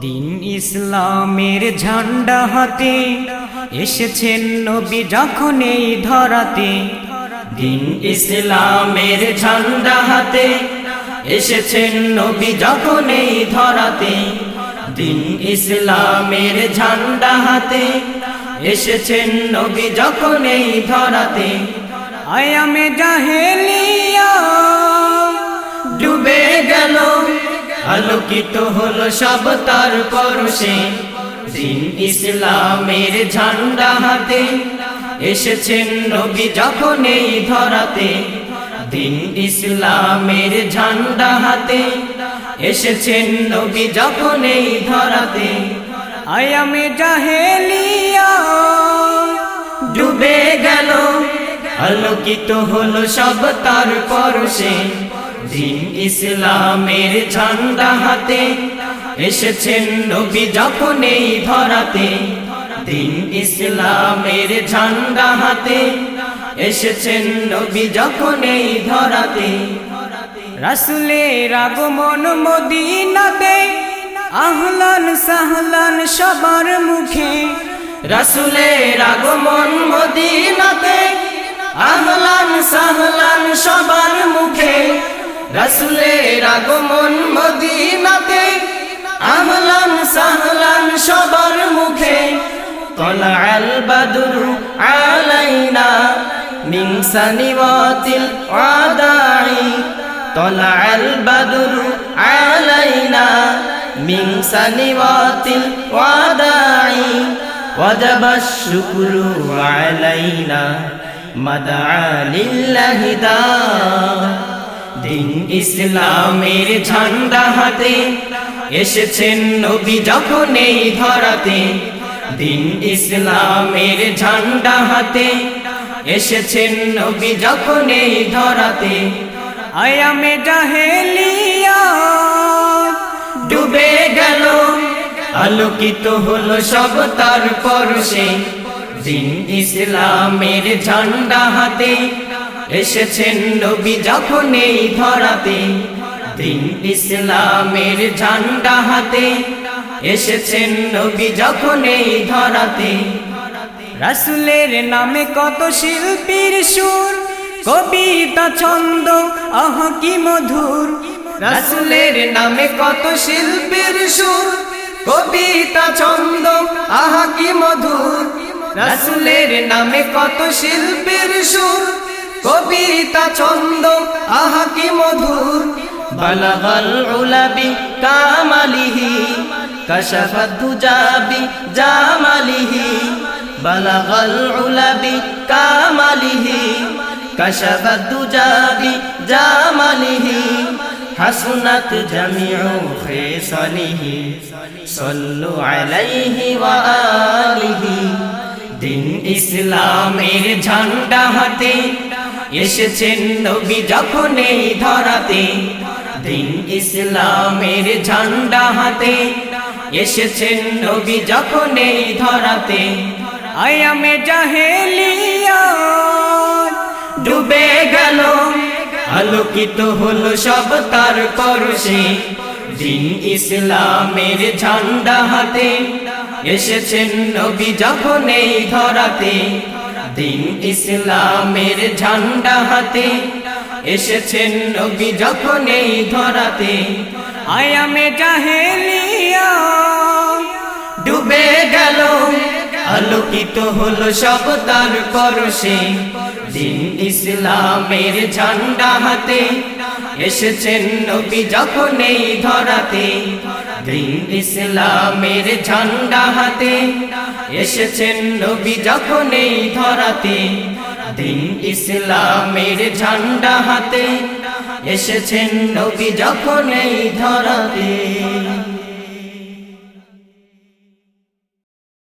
দিন ইসলামের ঝান্ডা হাতে এসেছেন নবী যখন এই ধরাতে। দিন ইসলামের ঝান্ডা হাতে এসেছেন নবী যখন এই ধরাতে, দিন ইসলামের ঝান্ডা হাতে। এসেছেন নবী যখন এই ধরাতে, আয়ামে জাহেলিয়া ডুবে গেল। আলোকিত হলো সব তার পরশে, দিন ইসলামের ঝান্ডা হাতে। এসেছেন নবী যখন এই ধরাতে দিন ইসলামের ঝান্ডা হাতে এসেছেন নবী যখন এই ধরাতে। আয়ামে জাহেলিয়া, ডুবে গেল, আলোকিত হলো সব তার পরশে। দিন ইসলামের ঝান্ডা হাতে এসেছেন নবী যখন এই ধরাতে। দিন ইসলামের ঝান্ডা হাতে এসেছেন নবী যখন এই ধরাতে। রাসুলের আগমন মদিনাতে আহলান সাহলান সবার মুখে। রাসুলের আগমন মদিনাতে আহলান সাহলান সবার মুখে। রাসুলের আগমন মদিনাতে আহলান সাহলান সবার মুখে। কলা আল বাদুর আলাইনা من سنوات الوداع طلع البدر علينا من سنوات الوداع وجب الشكر علينا مدعا لله داع দিন ইসলামের ঝান্ডা হাতে এসেছেন নবী যখন এই ধরাতে দিন ইসলামের ঝান্ডা হাতে এসেছেন নবী যখন এই ধরাতে। আয়ামে জাহেলিয়া, ডুবে গেল। আলোকিত হলো সব তার পরশে। দিন ইসলামের ঝান্ডা হাতে। এসেছেন নবী যখন এই ধরাতে। দিন ইসলামের ঝান্ডা হাতে। এসেছেন নবী যখন এই ধরাতে। রাসুলের নামে কত শিল্পীর সুর? কবিতা ছন্দ, আহ, কি মধুর। রাসুলের নামে কত শিল্পীর সুর? কবিতা ছন্দ, আহ, কি মধুর। রাসুলের নামে কত শিল্পীর সুর? কবিতা ছন্দ, আহ, কি মধুর। বালাগাল উলাবি কামালিহি কশফাদুজাবি জামালিহি। بلغ العلا بكماله كشف الدجى بجماله حسنت جميع خصاله صلوا عليه وآله দিন ইসলামের ঝান্ডা হাতে এসেছেন নবী যখন এই ধরাতে দিন ইসলামের ঝান্ডা হাতে এসেছেন নবী যখন এই ধরাতে আয়ামে জাহেলিয়া ডুবে গেল। আলোকিত হলো সব তার পরশে। দিন ইসলামের ঝান্ডা হাতে এসেছেন নবী যখন এই ধরাতে। দিন ইসলামের ঝান্ডা হাতে এসেছেন নবী যখন এই ধরাতে। আয়ামে জাহেলিয়া ডুবে গেল। আলোকিত হলো সব তার পরশে। দিন ইসলামের ঝান্ডা হাতে এসেছেন নবী যখন এই ধরাতে। দিন ইসলামের ঝান্ডা হাতে এসেছেন নবী যখন এই ধরাতে। দিন ইসলামের ঝান্ডা হাতে এসেছেন নবী যখন এই ধরাতে।